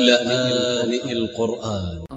لآن القرآن.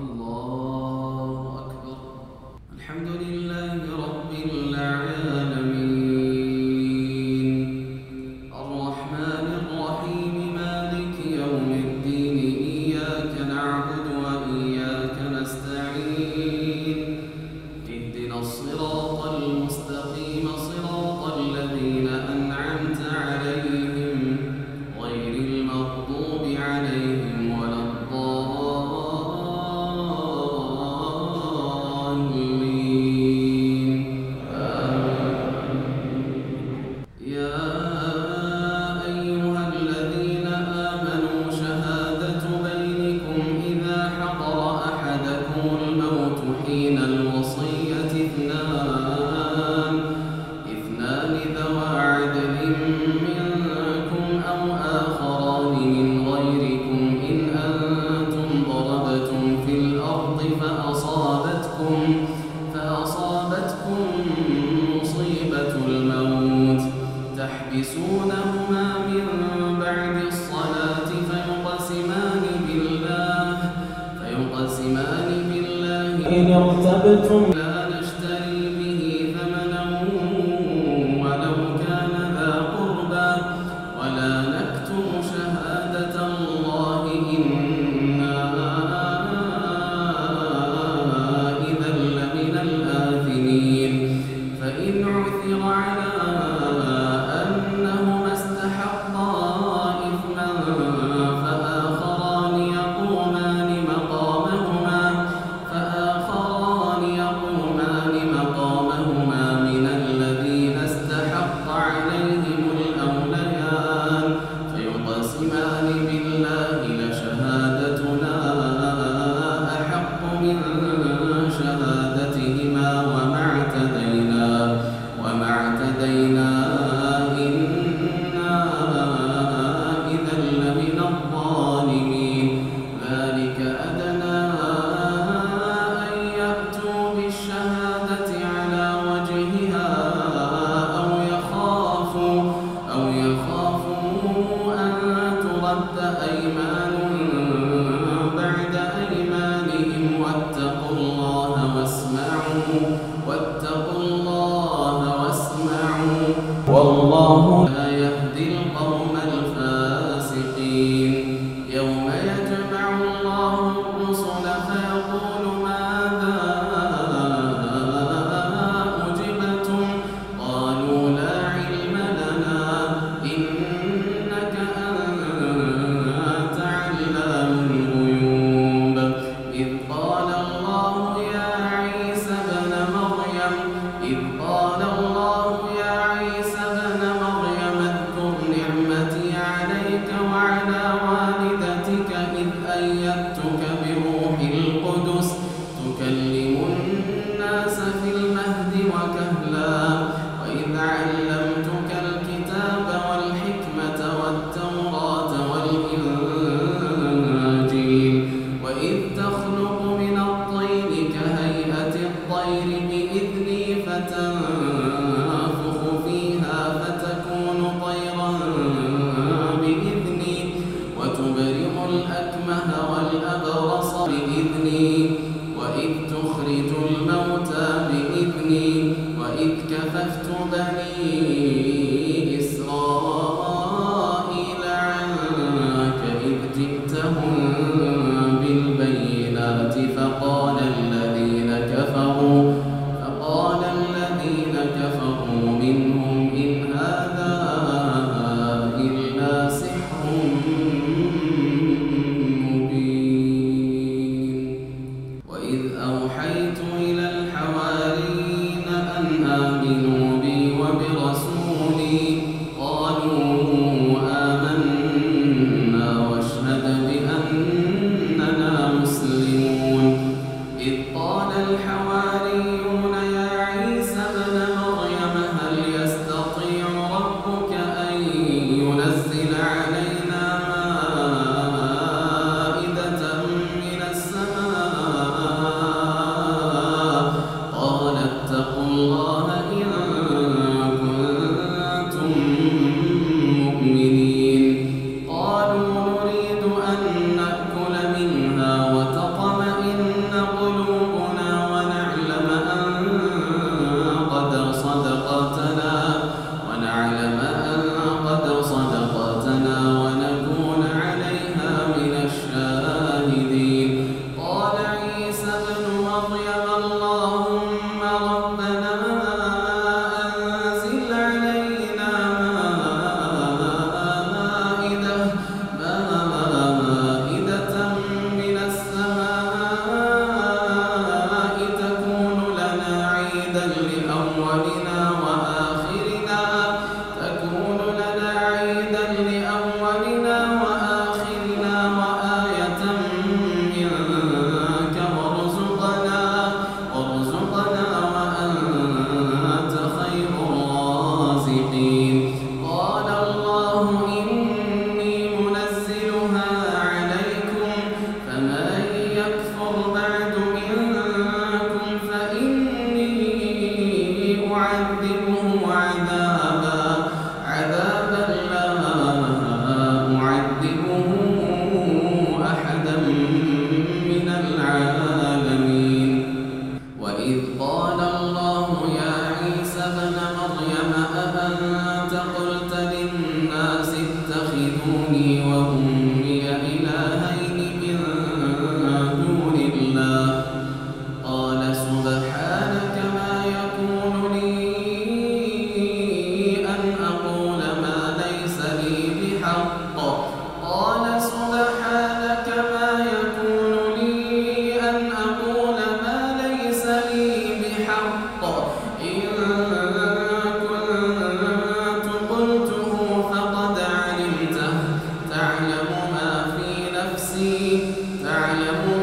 أهلكناهم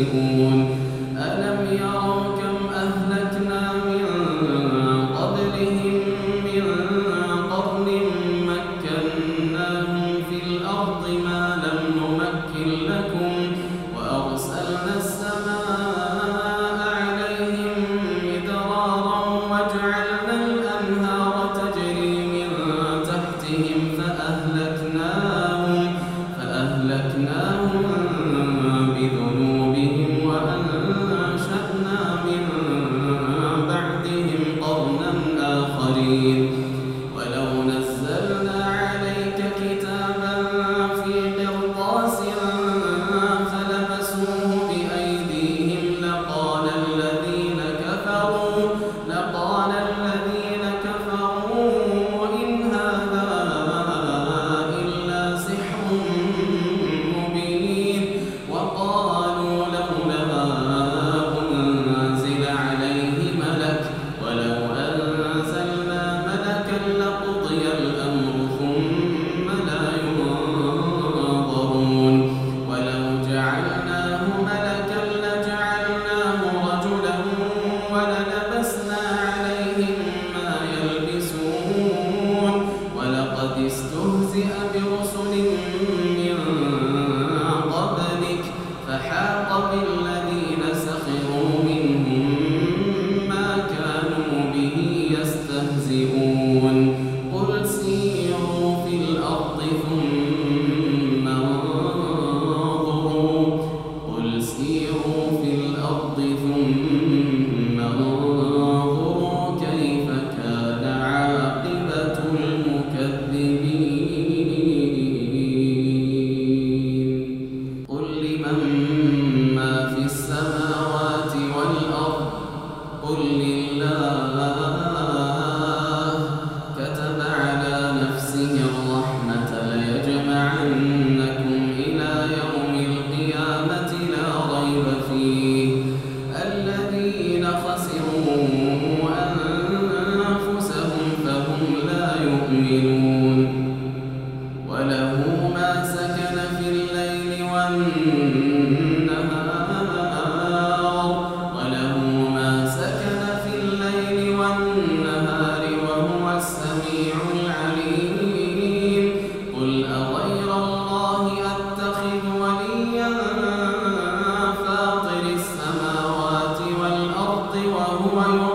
بذنوبهم uma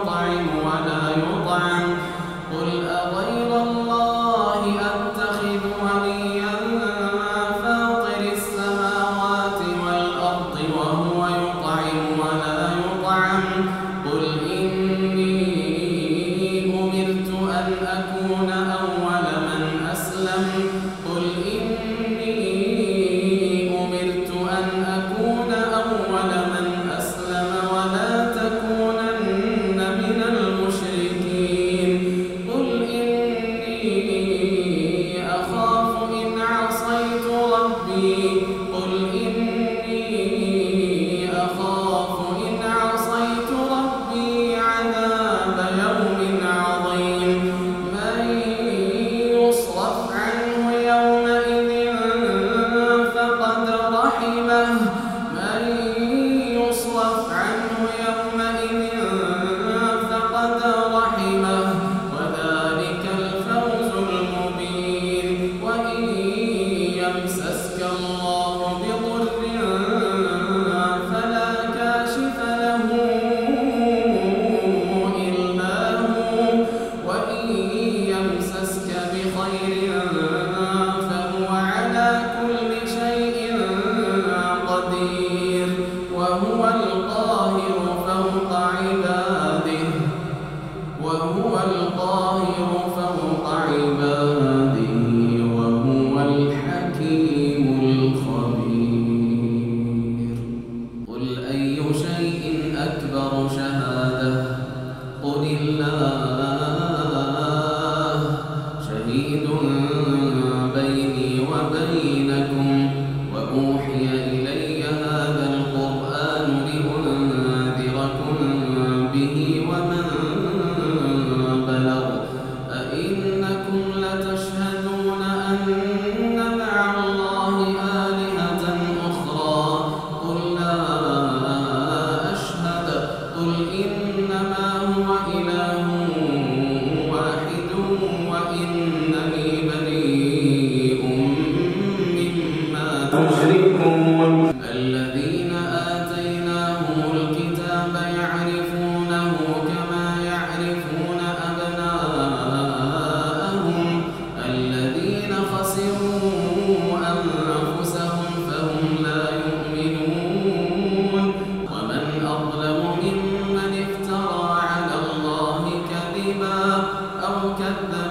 بل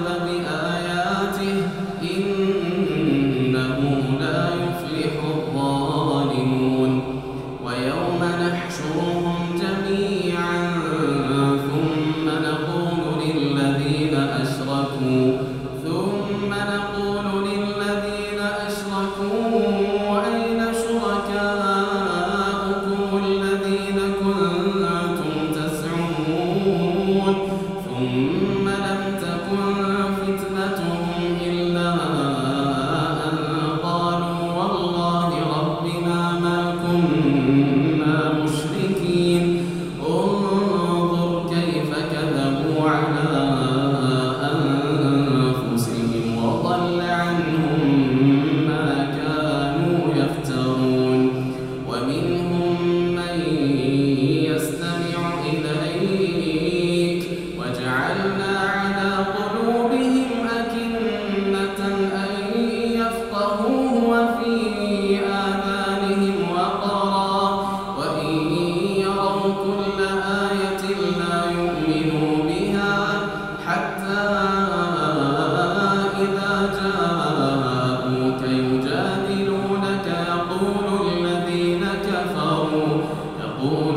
Senador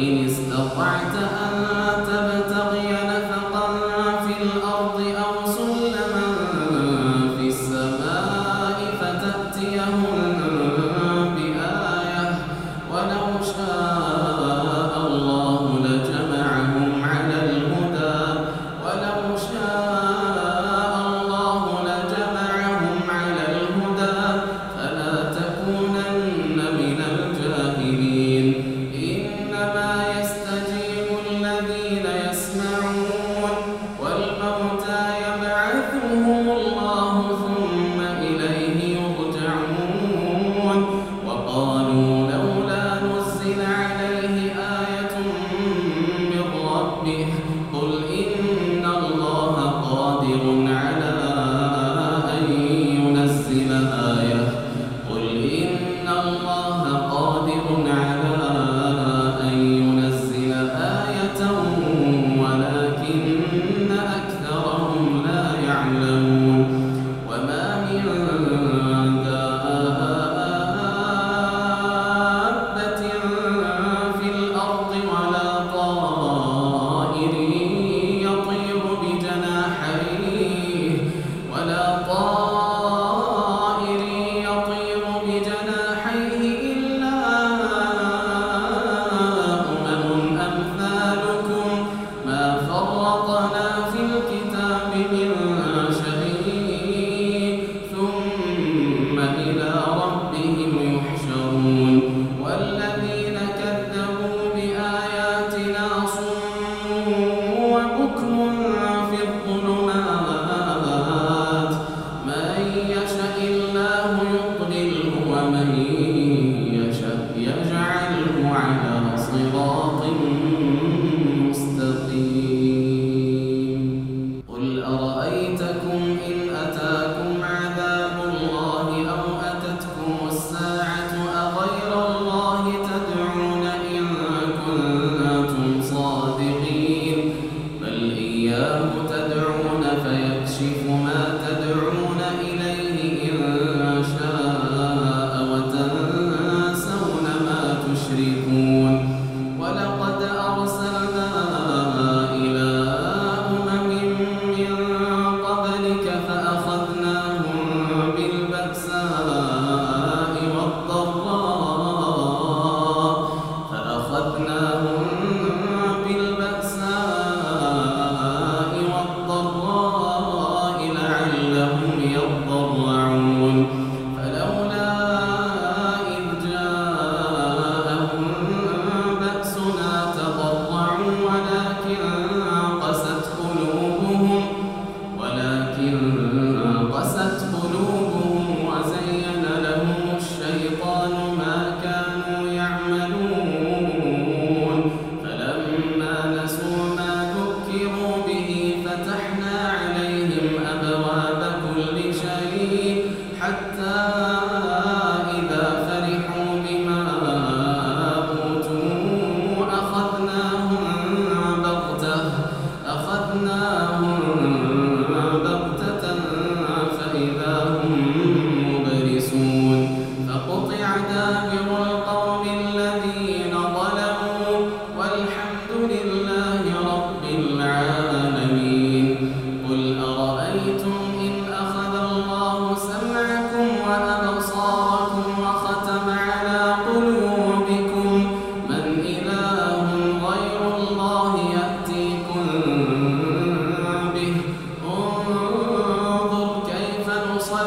قالوا لولا نزل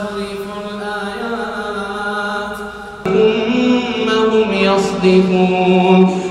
يصدفون ليس لهم من دونه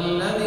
علينا